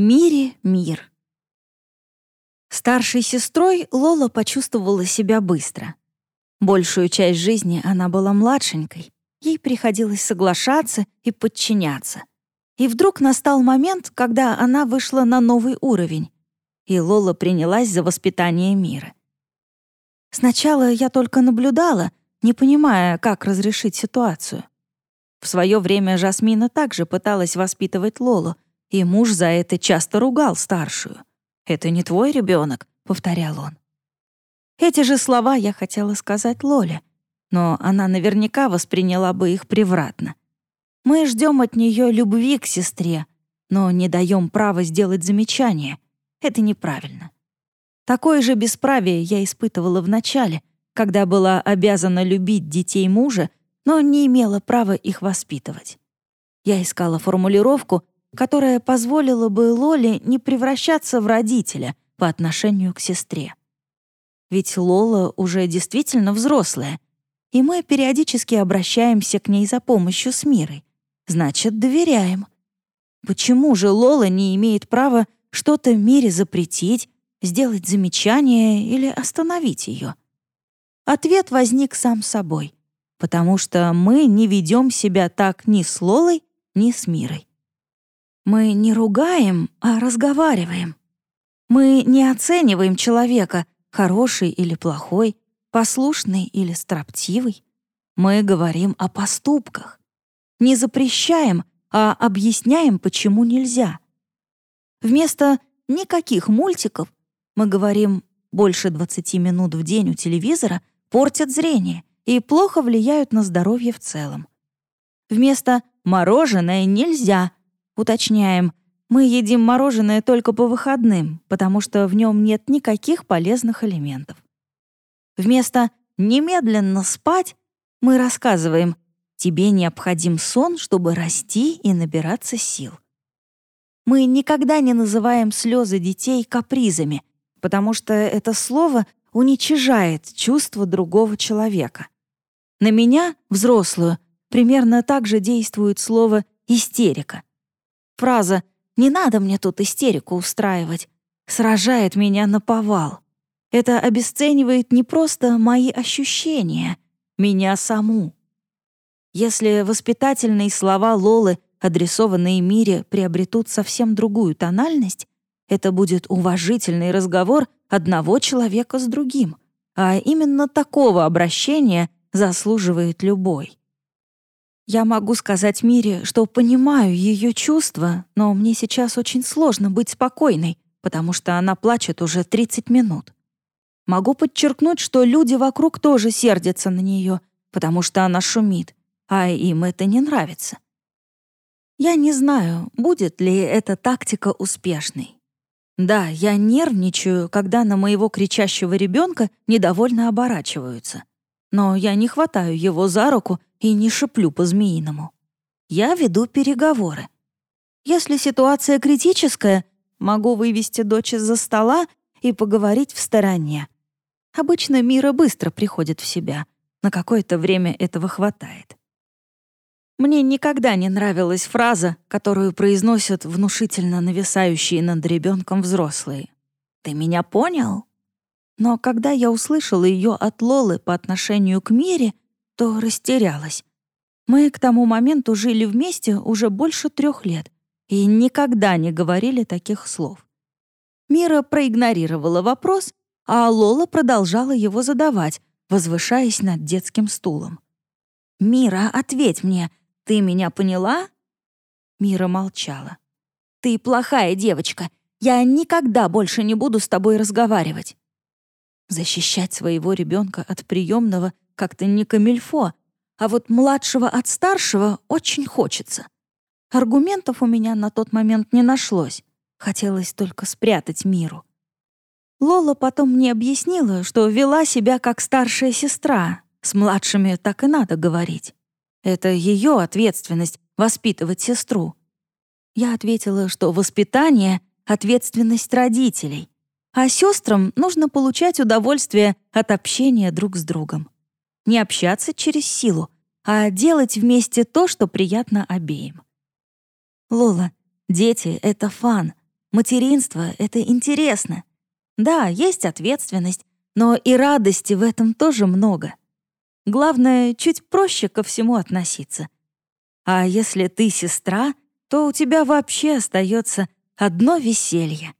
Мире мир. Старшей сестрой Лола почувствовала себя быстро. Большую часть жизни она была младшенькой. Ей приходилось соглашаться и подчиняться. И вдруг настал момент, когда она вышла на новый уровень, и Лола принялась за воспитание мира. Сначала я только наблюдала, не понимая, как разрешить ситуацию. В свое время Жасмина также пыталась воспитывать Лолу, и муж за это часто ругал старшую. «Это не твой ребенок», — повторял он. Эти же слова я хотела сказать Лоле, но она наверняка восприняла бы их превратно. Мы ждем от нее любви к сестре, но не даем права сделать замечание. Это неправильно. Такое же бесправие я испытывала в начале, когда была обязана любить детей мужа, но не имела права их воспитывать. Я искала формулировку, которая позволила бы Лоле не превращаться в родителя по отношению к сестре. Ведь Лола уже действительно взрослая, и мы периодически обращаемся к ней за помощью с мирой. Значит, доверяем. Почему же Лола не имеет права что-то мире запретить, сделать замечание или остановить ее? Ответ возник сам собой, потому что мы не ведем себя так ни с Лолой, ни с мирой. Мы не ругаем, а разговариваем. Мы не оцениваем человека, хороший или плохой, послушный или строптивый. Мы говорим о поступках. Не запрещаем, а объясняем, почему нельзя. Вместо никаких мультиков мы говорим больше 20 минут в день у телевизора портят зрение и плохо влияют на здоровье в целом. Вместо «мороженое нельзя» Уточняем, мы едим мороженое только по выходным, потому что в нем нет никаких полезных элементов. Вместо «немедленно спать» мы рассказываем «тебе необходим сон, чтобы расти и набираться сил». Мы никогда не называем слезы детей капризами, потому что это слово уничижает чувство другого человека. На меня, взрослую, примерно так же действует слово «истерика». Фраза «не надо мне тут истерику устраивать» сражает меня на повал. Это обесценивает не просто мои ощущения, меня саму. Если воспитательные слова Лолы, адресованные Мире, приобретут совсем другую тональность, это будет уважительный разговор одного человека с другим, а именно такого обращения заслуживает любой. Я могу сказать Мире, что понимаю ее чувства, но мне сейчас очень сложно быть спокойной, потому что она плачет уже 30 минут. Могу подчеркнуть, что люди вокруг тоже сердятся на нее, потому что она шумит, а им это не нравится. Я не знаю, будет ли эта тактика успешной. Да, я нервничаю, когда на моего кричащего ребенка недовольно оборачиваются. Но я не хватаю его за руку и не шиплю по-змеиному. Я веду переговоры. Если ситуация критическая, могу вывести дочь из-за стола и поговорить в стороне. Обычно Мира быстро приходит в себя. На какое-то время этого хватает. Мне никогда не нравилась фраза, которую произносят внушительно нависающие над ребенком взрослые. «Ты меня понял?» Но когда я услышала ее от Лолы по отношению к Мире, то растерялась. Мы к тому моменту жили вместе уже больше трех лет и никогда не говорили таких слов. Мира проигнорировала вопрос, а Лола продолжала его задавать, возвышаясь над детским стулом. «Мира, ответь мне, ты меня поняла?» Мира молчала. «Ты плохая девочка. Я никогда больше не буду с тобой разговаривать». Защищать своего ребенка от приемного как-то не камильфо, а вот младшего от старшего очень хочется. Аргументов у меня на тот момент не нашлось. Хотелось только спрятать миру. Лола потом мне объяснила, что вела себя как старшая сестра. С младшими так и надо говорить. Это ее ответственность — воспитывать сестру. Я ответила, что воспитание — ответственность родителей, а сестрам нужно получать удовольствие от общения друг с другом не общаться через силу, а делать вместе то, что приятно обеим. Лола, дети — это фан. Материнство — это интересно. Да, есть ответственность, но и радости в этом тоже много. Главное, чуть проще ко всему относиться. А если ты сестра, то у тебя вообще остается одно веселье.